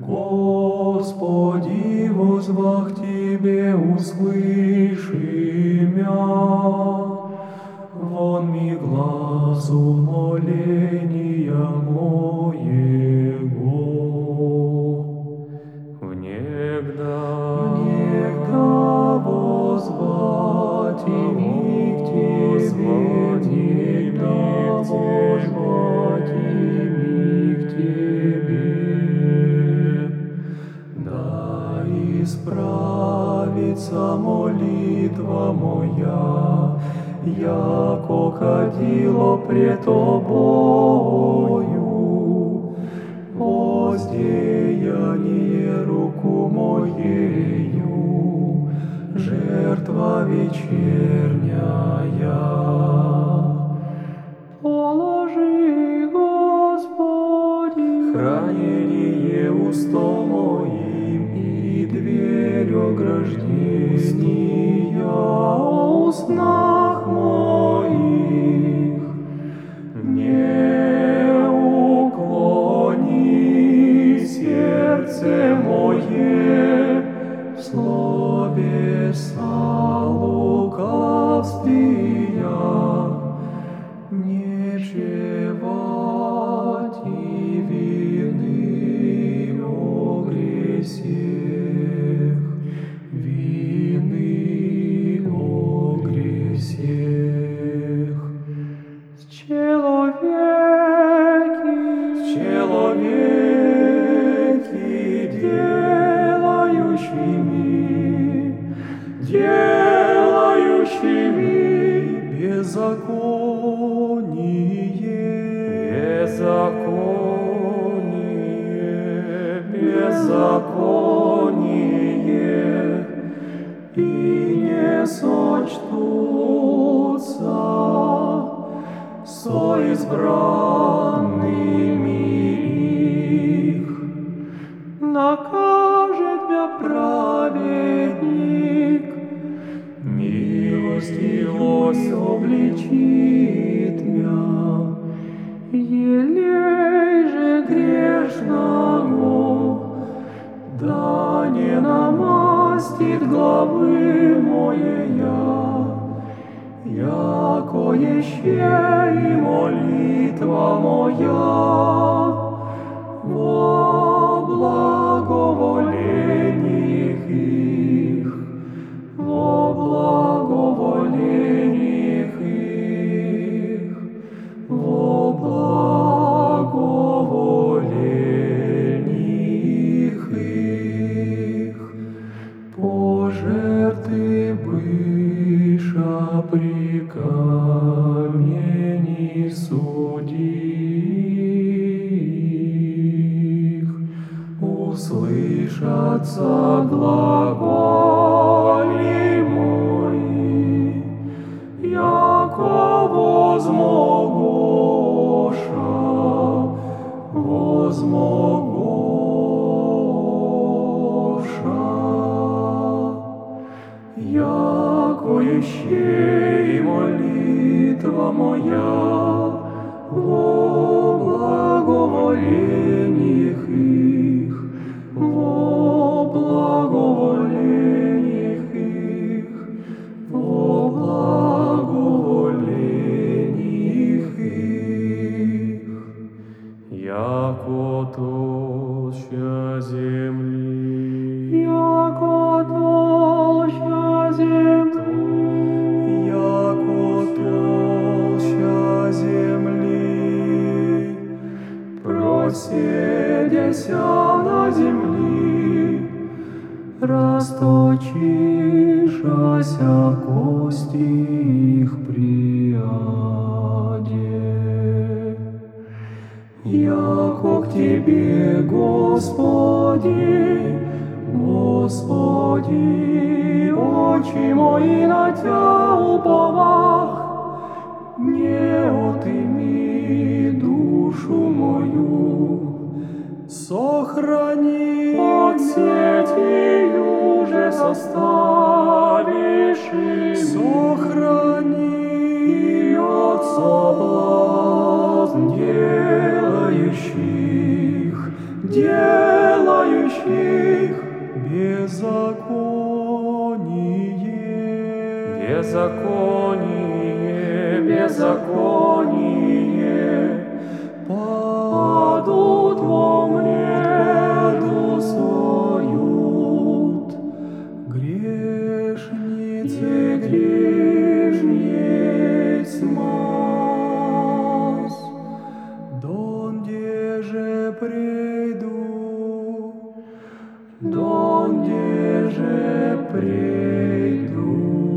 Господи, возвах Тебе, услыши мя. Вон ми глаз умоления моего. Исправится молитва моя, яко кадило пред Тобою, воздеяние руку моею, жертва вечерняя. Дверь ограждения о устнах моих. Не уклони сердце мое в лукавствия, не чевать делающими беззаконие, беззаконие, беззаконие, и не сочтутся со обличит мя, елей же грешного, да не намастит главы моея, яко еще и молитва моя услышатся глаголи мои, яко возмогоша, возмогоша. Яко еще и молитва моя во благоволениях Яко толща земли, яко толща земли, яко толща земли, проседяся на земли, расточишася кости их приаде. Яко к Тебе, Господи, Господи, очи мои на Тя уповах, не отыми душу мою, сохрани от сетью же составишь, сохрани от соблазн делающих, делающих беззаконие, Беззаконие, беззаконие, падут во мреду соют, грешницы грешниц донде же приду.